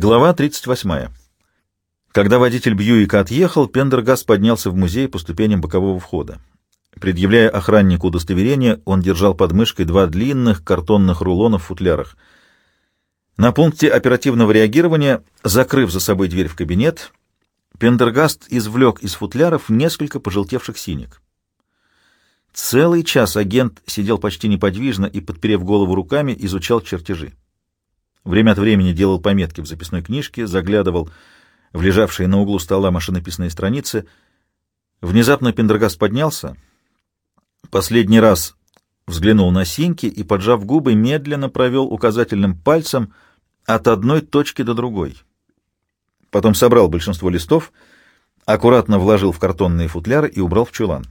Глава 38. Когда водитель Бьюика отъехал, Пендергаст поднялся в музей по ступеням бокового входа. Предъявляя охраннику удостоверение, он держал под мышкой два длинных картонных рулона в футлярах. На пункте оперативного реагирования, закрыв за собой дверь в кабинет, Пендергаст извлек из футляров несколько пожелтевших синик. Целый час агент сидел почти неподвижно и, подперев голову руками, изучал чертежи. Время от времени делал пометки в записной книжке, заглядывал в лежавшие на углу стола машинописные страницы. Внезапно Пендергаст поднялся, последний раз взглянул на синьки и, поджав губы, медленно провел указательным пальцем от одной точки до другой. Потом собрал большинство листов, аккуратно вложил в картонные футляры и убрал в чулан.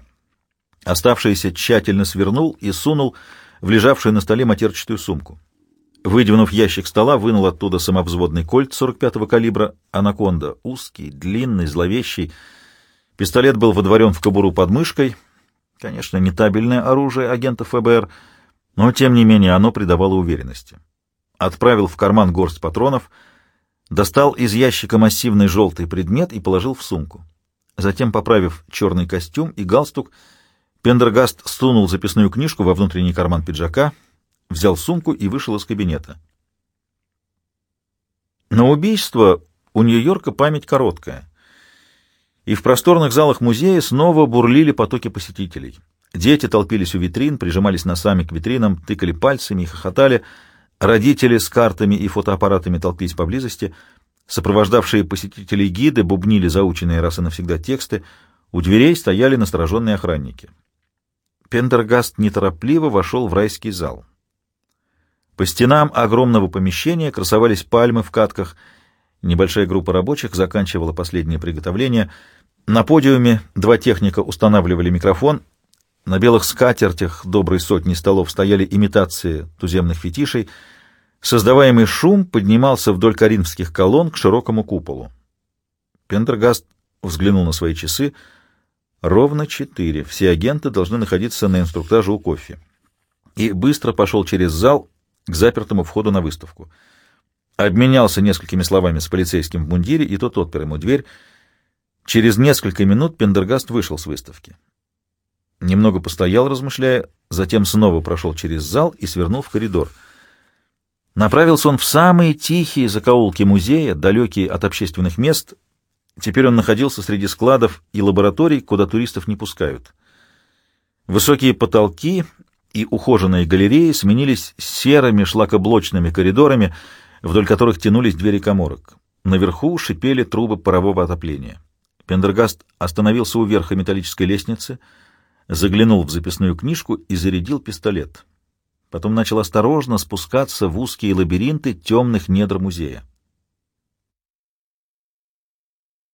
Оставшиеся тщательно свернул и сунул в лежавшую на столе матерчатую сумку. Выдвинув ящик стола, вынул оттуда самовзводный кольт 45-го калибра «Анаконда», узкий, длинный, зловещий. Пистолет был водворен в кобуру под мышкой. Конечно, не табельное оружие агента ФБР, но, тем не менее, оно придавало уверенности. Отправил в карман горсть патронов, достал из ящика массивный желтый предмет и положил в сумку. Затем, поправив черный костюм и галстук, Пендергаст сунул записную книжку во внутренний карман пиджака — взял сумку и вышел из кабинета. На убийство у Нью-Йорка память короткая, и в просторных залах музея снова бурлили потоки посетителей. Дети толпились у витрин, прижимались носами к витринам, тыкали пальцами и хохотали. Родители с картами и фотоаппаратами толпились поблизости. Сопровождавшие посетителей гиды бубнили заученные раз и навсегда тексты. У дверей стояли настороженные охранники. Пендергаст неторопливо вошел в райский зал. По стенам огромного помещения красовались пальмы в катках. Небольшая группа рабочих заканчивала последнее приготовление. На подиуме два техника устанавливали микрофон. На белых скатертях доброй сотни столов стояли имитации туземных фетишей. Создаваемый шум поднимался вдоль коринфских колонн к широкому куполу. Пендергаст взглянул на свои часы. Ровно четыре. Все агенты должны находиться на инструктаже у кофе. И быстро пошел через зал, к запертому входу на выставку. Обменялся несколькими словами с полицейским в мундире, и тот отпер ему дверь. Через несколько минут Пендергаст вышел с выставки. Немного постоял, размышляя, затем снова прошел через зал и свернул в коридор. Направился он в самые тихие закоулки музея, далекие от общественных мест. Теперь он находился среди складов и лабораторий, куда туристов не пускают. Высокие потолки и ухоженные галереи сменились серыми шлакоблочными коридорами, вдоль которых тянулись двери коморок. Наверху шипели трубы парового отопления. Пендергаст остановился у верха металлической лестницы, заглянул в записную книжку и зарядил пистолет. Потом начал осторожно спускаться в узкие лабиринты темных недр музея.